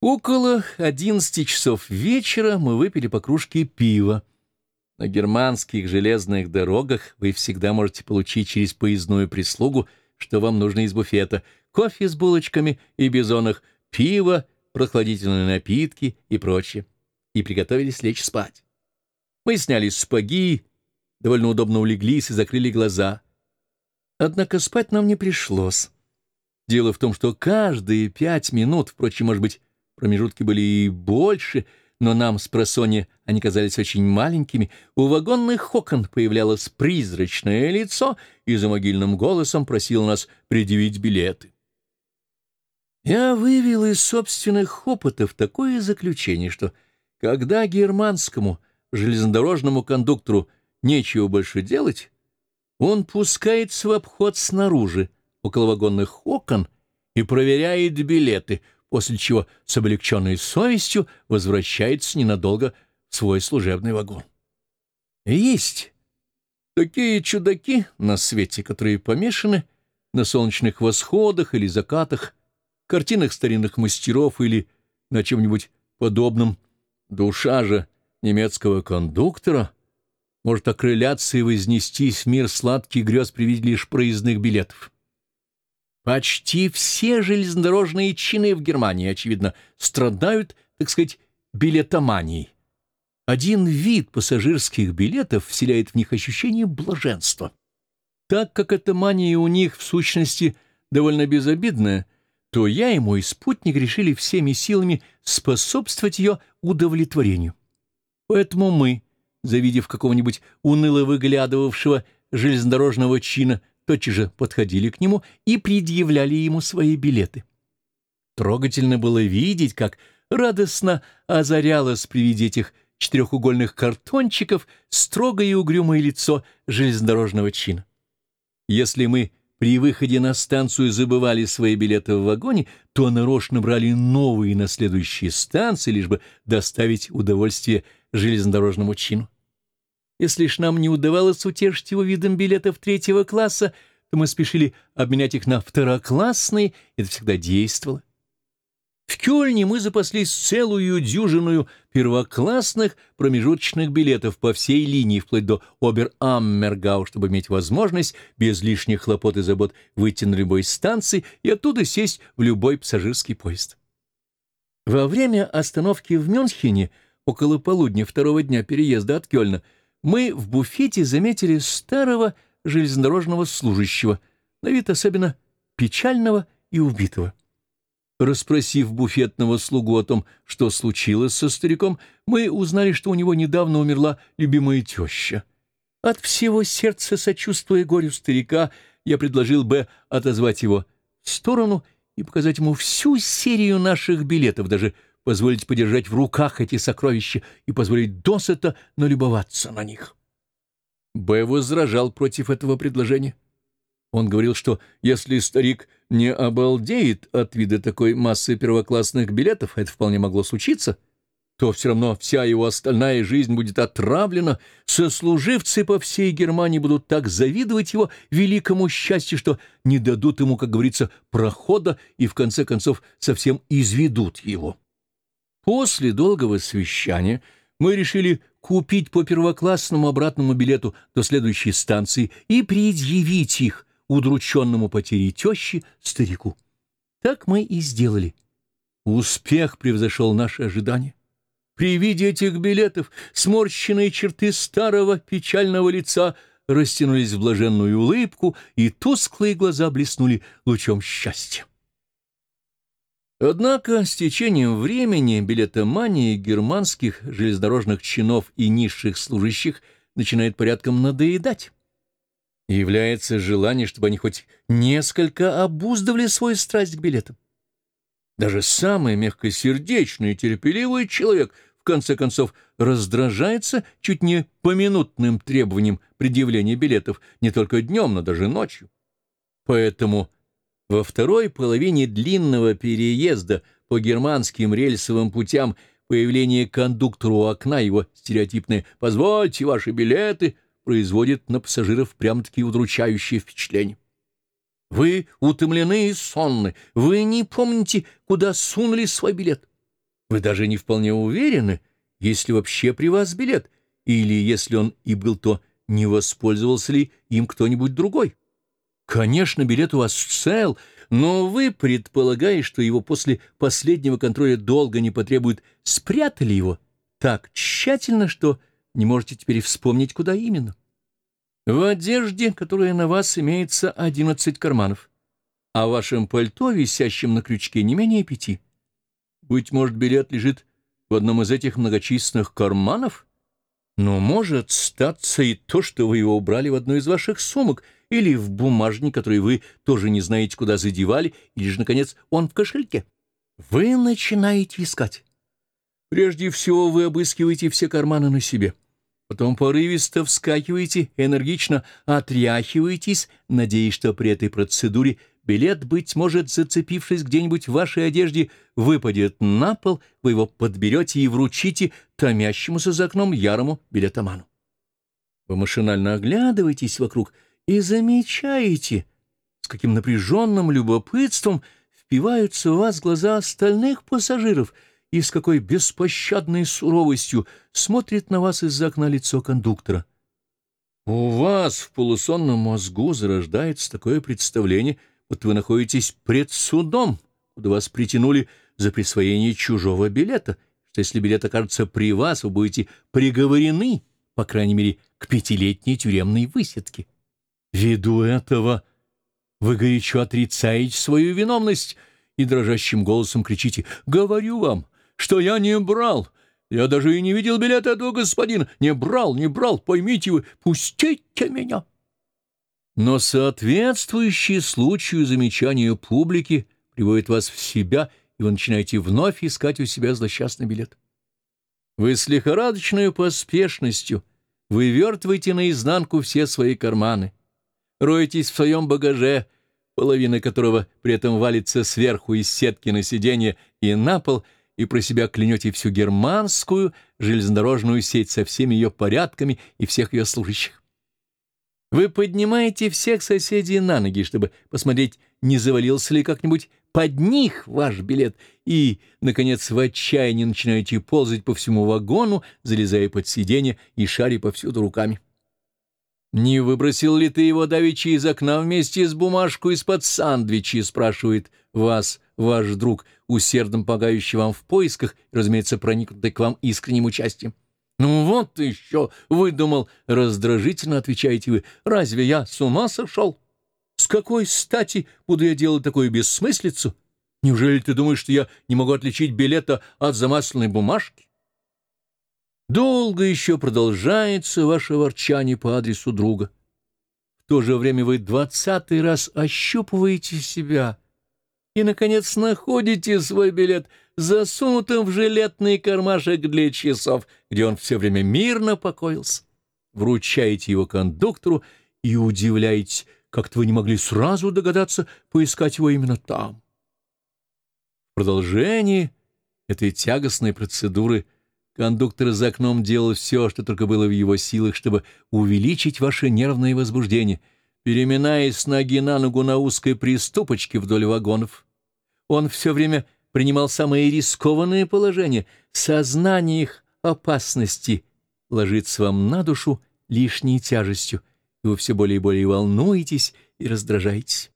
Около одиннадцати часов вечера мы выпили по кружке пива. На германских железных дорогах вы всегда можете получить через поездную прислугу, что вам нужно из буфета, кофе с булочками и бизонах, пиво, прохладительные напитки и прочее. И приготовились лечь спать. Мы сняли спаги, довольно удобно улеглись и закрыли глаза. Однако спать нам не пришлось. Дело в том, что каждые пять минут, впрочем, может быть, Промежутки были и больше, но нам с просонья они казались очень маленькими. У вагонных окон появлялось призрачное лицо и за могильным голосом просил нас предъявить билеты. Я вывел из собственных опытов такое заключение, что когда германскому железнодорожному кондуктору нечего больше делать, он пускается в обход снаружи, около вагонных окон, и проверяет билеты — после чего с облегченной совестью возвращается ненадолго в свой служебный вагон. Есть такие чудаки на свете, которые помешаны на солнечных восходах или закатах, картинах старинных мастеров или на чем-нибудь подобном. Душа же немецкого кондуктора может окрыляться и вознестись в мир сладких грез при виде лишь проездных билетов. Почти все железнодорожные чины в Германии, очевидно, страдают, так сказать, билетоманией. Один вид пассажирских билетов вселяет в них ощущение блаженства. Так как эта мания у них, в сущности, довольно безобидная, то я и мой спутник решили всеми силами способствовать ее удовлетворению. Поэтому мы, завидев какого-нибудь уныло выглядывавшего железнодорожного чина, тотчас же подходили к нему и предъявляли ему свои билеты. Трогательно было видеть, как радостно озарялось при виде этих четырехугольных картончиков строгое и угрюмое лицо железнодорожного чина. Если мы при выходе на станцию забывали свои билеты в вагоне, то нарочно брали новые на следующие станции, лишь бы доставить удовольствие железнодорожному чину. Если ж нам не удавалось утешить его видом билетов третьего класса, то мы спешили обменять их на второклассные, это всегда действовало. В Кёльне мы запаслись целую дюжину первоклассных промежуточных билетов по всей линии, вплоть до Обер-Аммергау, чтобы иметь возможность без лишних хлопот и забот выйти на любой станции и оттуда сесть в любой пассажирский поезд. Во время остановки в Мюнхене, около полудня второго дня переезда от Кёльна, мы в буфете заметили старого железнодорожного служащего, на вид особенно печального и убитого. Расспросив буфетного слугу о том, что случилось со стариком, мы узнали, что у него недавно умерла любимая теща. От всего сердца сочувствуя горю старика, я предложил Б. отозвать его в сторону и показать ему всю серию наших билетов, даже позволить подержать в руках эти сокровища и позволить досыта налюбоваться на них. Б. возражал против этого предложения. Он говорил, что если старик не обалдеет от вида такой массы первоклассных билетов, это вполне могло случиться, то все равно вся его остальная жизнь будет отравлена, сослуживцы по всей Германии будут так завидовать его великому счастью, что не дадут ему, как говорится, прохода и в конце концов совсем изведут его. После долгого совещания мы решили купить по первоклассному обратному билету до следующей станции и предъявить их удрученному потерей тещи старику. Так мы и сделали. Успех превзошел наши ожидания. При виде этих билетов сморщенные черты старого печального лица растянулись в блаженную улыбку, и тусклые глаза блеснули лучом счастья. Однако с течением времени билетомания германских железнодорожных чинов и низших служащих начинает порядком надоедать. И является желание, чтобы они хоть несколько обуздывали свою страсть к билетам. Даже самый мягкосердечный и терпеливый человек в конце концов раздражается чуть не поминутным требованием предъявления билетов не только днем, но даже ночью. Поэтому во второй половине длинного переезда по германским рельсовым путям появление кондуктора у окна, его стереотипное «позвольте ваши билеты» производит на пассажиров прям-таки удручающее впечатление. Вы утомлены и сонны, вы не помните, куда сунули свой билет. Вы даже не вполне уверены, есть ли вообще при вас билет, или, если он и был, то не воспользовался ли им кто-нибудь другой. Конечно, билет у вас цел, но вы, предполагая, что его после последнего контроля долго не потребует, спрятали его так тщательно, что не можете теперь вспомнить, куда именно. В одежде, которая на вас, имеется одиннадцать карманов, а в вашем пальто, висящем на крючке, не менее пяти. Быть может, билет лежит в одном из этих многочисленных карманов? Но может статься и то, что вы его убрали в одну из ваших сумок или в бумажник, который вы тоже не знаете, куда задевали, или же, наконец, он в кошельке. Вы начинаете искать. Прежде всего вы обыскиваете все карманы на себе. Потом порывисто вскакиваете, энергично отряхиваетесь, надеясь, что при этой процедуре билет, быть может, зацепившись где-нибудь в вашей одежде, выпадет на пол, вы его подберете и вручите томящемуся за окном ярому билетоману. Вы машинально оглядываетесь вокруг и замечаете, с каким напряженным любопытством впиваются в вас глаза остальных пассажиров — и с какой беспощадной суровостью смотрит на вас из окна лицо кондуктора. У вас в полусонном мозгу зарождается такое представление, вот вы находитесь пред судом, куда вас притянули за присвоение чужого билета, что если билет окажется при вас, вы будете приговорены, по крайней мере, к пятилетней тюремной высадке. Ввиду этого вы горячо отрицаете свою виновность и дрожащим голосом кричите «Говорю вам, что я не брал. Я даже и не видел билета этого господина. Не брал, не брал, поймите вы, пустите меня. Но соответствующие случаю замечания публики приводит вас в себя, и вы начинаете вновь искать у себя злосчастный билет. Вы с лихорадочной поспешностью вывертываете наизнанку все свои карманы, роетесь в своем багаже, половина которого при этом валится сверху из сетки на сиденье и на пол — и про себя клянете всю германскую железнодорожную сеть со всеми ее порядками и всех ее служащих. Вы поднимаете всех соседей на ноги, чтобы посмотреть, не завалился ли как-нибудь под них ваш билет, и, наконец, в отчаянии начинаете ползать по всему вагону, залезая под сиденье и шаря повсюду руками. «Не выбросил ли ты его давеча из окна вместе с бумажкой из-под сандвичи?» — спрашивает вас ваш друг, усердно помогающий вам в поисках, разумеется, проникнутый к вам искренним участием. «Ну вот еще!» — выдумал. Раздражительно отвечаете вы. «Разве я с ума сошел? С какой стати буду я делать такую бессмыслицу? Неужели ты думаешь, что я не могу отличить билета от замасленной бумажки?» Долго еще продолжается ваше ворчание по адресу друга. В то же время вы двадцатый раз ощупываете себя и, наконец, находите свой билет засунутым в жилетный кармашек для часов, где он все время мирно покоился. Вручаете его кондуктору и удивляетесь, как-то вы не могли сразу догадаться поискать его именно там. В продолжении этой тягостной процедуры – Кондуктор за окном делал все, что только было в его силах, чтобы увеличить ваше нервное возбуждение, переминаясь с ноги на ногу на узкой приступочке вдоль вагонов. Он все время принимал самые рискованные положения. Сознание их опасности ложится вам на душу лишней тяжестью, и вы все более и более волнуетесь и раздражаетесь.